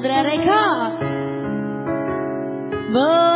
Samudra Reka menang